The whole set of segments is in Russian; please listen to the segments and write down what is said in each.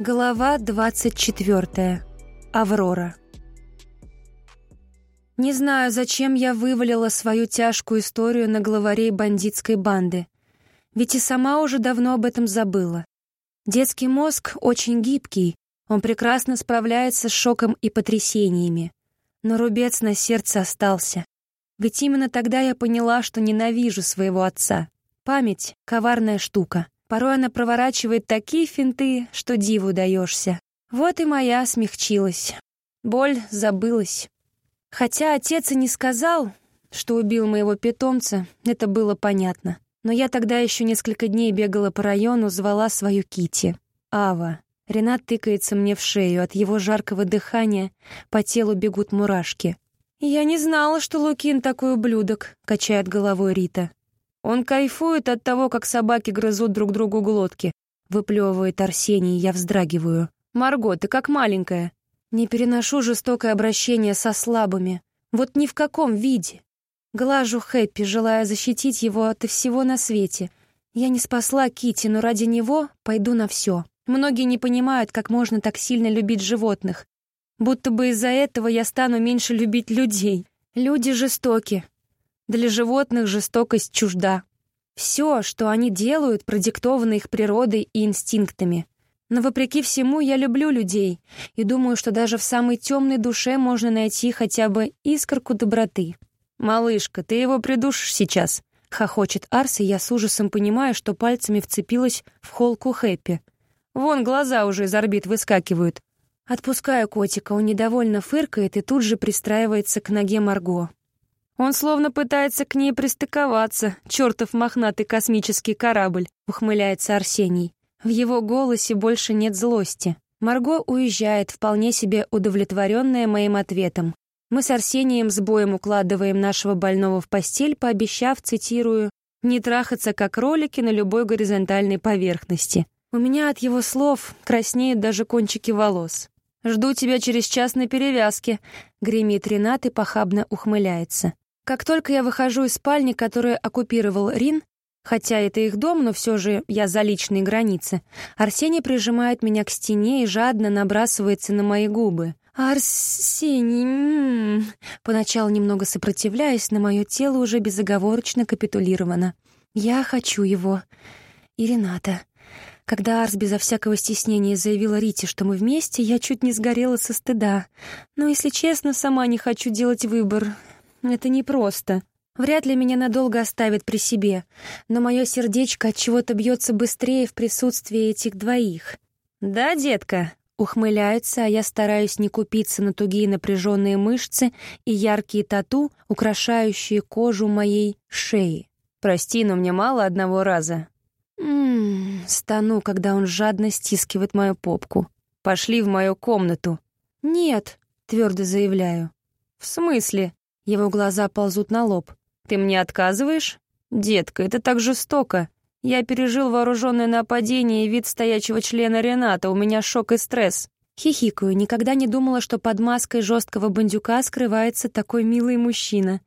Глава 24. Аврора. Не знаю, зачем я вывалила свою тяжкую историю на главарей бандитской банды. Ведь и сама уже давно об этом забыла. Детский мозг очень гибкий, он прекрасно справляется с шоком и потрясениями. Но рубец на сердце остался. Ведь именно тогда я поняла, что ненавижу своего отца. Память — коварная штука. Порой она проворачивает такие финты, что диву даешься. Вот и моя смягчилась. Боль забылась. Хотя отец и не сказал, что убил моего питомца, это было понятно. Но я тогда еще несколько дней бегала по району, звала свою Кити. Ава. Ренат тыкается мне в шею, от его жаркого дыхания по телу бегут мурашки. «Я не знала, что Лукин такой ублюдок», — качает головой Рита. Он кайфует от того, как собаки грызут друг другу глотки. Выплевывает Арсений, я вздрагиваю. «Марго, ты как маленькая». Не переношу жестокое обращение со слабыми. Вот ни в каком виде. Глажу Хэппи, желая защитить его от всего на свете. Я не спасла Кити, но ради него пойду на все. Многие не понимают, как можно так сильно любить животных. Будто бы из-за этого я стану меньше любить людей. Люди жестоки, для животных жестокость чужда. Все, что они делают, продиктовано их природой и инстинктами. Но вопреки всему я люблю людей и думаю, что даже в самой темной душе можно найти хотя бы искорку доброты. «Малышка, ты его придушишь сейчас», — хохочет Арс, и я с ужасом понимаю, что пальцами вцепилась в холку Хэппи. Вон глаза уже из орбит выскакивают. Отпускаю котика, он недовольно фыркает и тут же пристраивается к ноге Марго. Он словно пытается к ней пристыковаться, чертов мохнатый космический корабль, ухмыляется Арсений. В его голосе больше нет злости. Марго уезжает, вполне себе удовлетворенная моим ответом. Мы с Арсением с боем укладываем нашего больного в постель, пообещав, цитирую, «не трахаться, как ролики на любой горизонтальной поверхности». У меня от его слов краснеют даже кончики волос. «Жду тебя через час на перевязке», — гремит Ренат и похабно ухмыляется. Как только я выхожу из спальни, которую оккупировал Рин, хотя это их дом, но все же я за личные границы, Арсений прижимает меня к стене и жадно набрасывается на мои губы. «Арсений...» м-м-м. Поначалу немного сопротивляясь, но мое тело уже безоговорочно капитулировано. «Я хочу его. И Рената». Когда Арс безо всякого стеснения заявила Рите, что мы вместе, я чуть не сгорела со стыда. Но, если честно, сама не хочу делать выбор. Это непросто. Вряд ли меня надолго оставят при себе, но мое сердечко от чего-то бьется быстрее в присутствии этих двоих. Да, детка, ухмыляются, а я стараюсь не купиться на тугие напряженные мышцы и яркие тату, украшающие кожу моей шеи. Прости, но мне мало одного раза. Ммм, стану, когда он жадно стискивает мою попку. Пошли в мою комнату. Нет, твердо заявляю. В смысле? Его глаза ползут на лоб. «Ты мне отказываешь? Детка, это так жестоко. Я пережил вооруженное нападение и вид стоячего члена Рената. У меня шок и стресс». Хихикаю, никогда не думала, что под маской жесткого бандюка скрывается такой милый мужчина.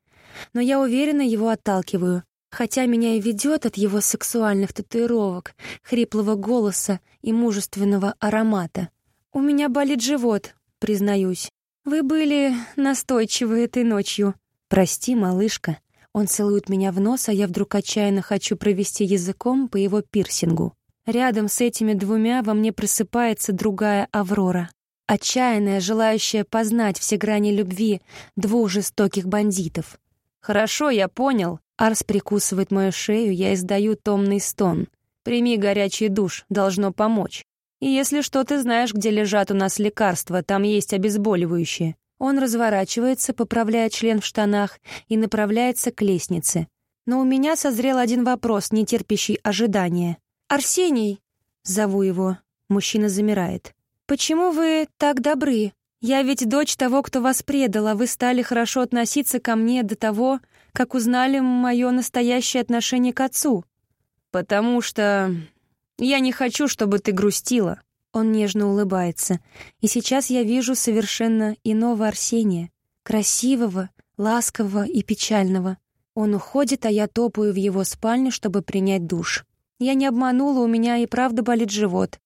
Но я уверенно его отталкиваю. Хотя меня и ведет от его сексуальных татуировок, хриплого голоса и мужественного аромата. У меня болит живот, признаюсь. «Вы были настойчивы этой ночью». «Прости, малышка». Он целует меня в нос, а я вдруг отчаянно хочу провести языком по его пирсингу. Рядом с этими двумя во мне просыпается другая Аврора. Отчаянная, желающая познать все грани любви двух жестоких бандитов. «Хорошо, я понял». Арс прикусывает мою шею, я издаю томный стон. «Прими горячий душ, должно помочь». И если что, ты знаешь, где лежат у нас лекарства, там есть обезболивающие». Он разворачивается, поправляя член в штанах, и направляется к лестнице. Но у меня созрел один вопрос, не терпящий ожидания. «Арсений!» — зову его. Мужчина замирает. «Почему вы так добры? Я ведь дочь того, кто вас предал, а вы стали хорошо относиться ко мне до того, как узнали мое настоящее отношение к отцу». «Потому что я не хочу, чтобы ты грустила». Он нежно улыбается. И сейчас я вижу совершенно иного Арсения. Красивого, ласкового и печального. Он уходит, а я топаю в его спальню, чтобы принять душ. Я не обманула, у меня и правда болит живот.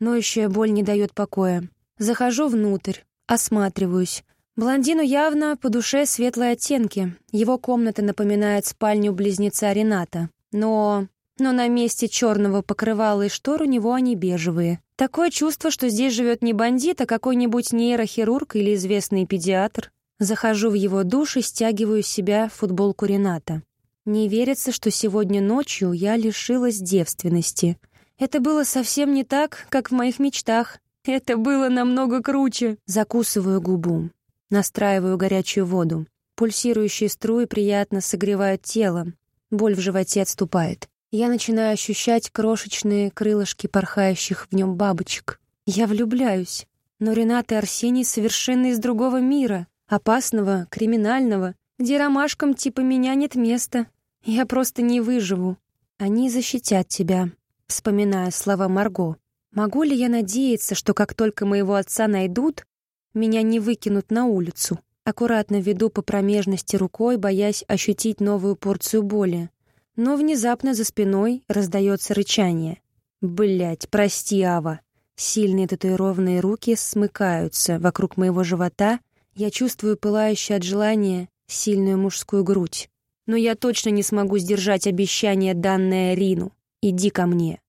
Ноющая боль не дает покоя. Захожу внутрь, осматриваюсь. Блондину явно по душе светлые оттенки. Его комната напоминает спальню близнеца Рената. Но... Но на месте черного покрывала и штор у него они бежевые. Такое чувство, что здесь живет не бандит, а какой-нибудь нейрохирург или известный педиатр. Захожу в его душ и стягиваю с себя футболку Рената. Не верится, что сегодня ночью я лишилась девственности. Это было совсем не так, как в моих мечтах. Это было намного круче. Закусываю губу. Настраиваю горячую воду. Пульсирующие струи приятно согревают тело. Боль в животе отступает. Я начинаю ощущать крошечные крылышки порхающих в нем бабочек. Я влюбляюсь. Но Ренат и Арсений совершенно из другого мира, опасного, криминального, где ромашкам типа меня нет места. Я просто не выживу. Они защитят тебя, вспоминая слова Марго. Могу ли я надеяться, что как только моего отца найдут, меня не выкинут на улицу? Аккуратно веду по промежности рукой, боясь ощутить новую порцию боли. Но внезапно за спиной раздается рычание. Блять, прости, Ава. Сильные татуированные руки смыкаются вокруг моего живота. Я чувствую пылающую от желания сильную мужскую грудь. Но я точно не смогу сдержать обещание, данное Рину. Иди ко мне.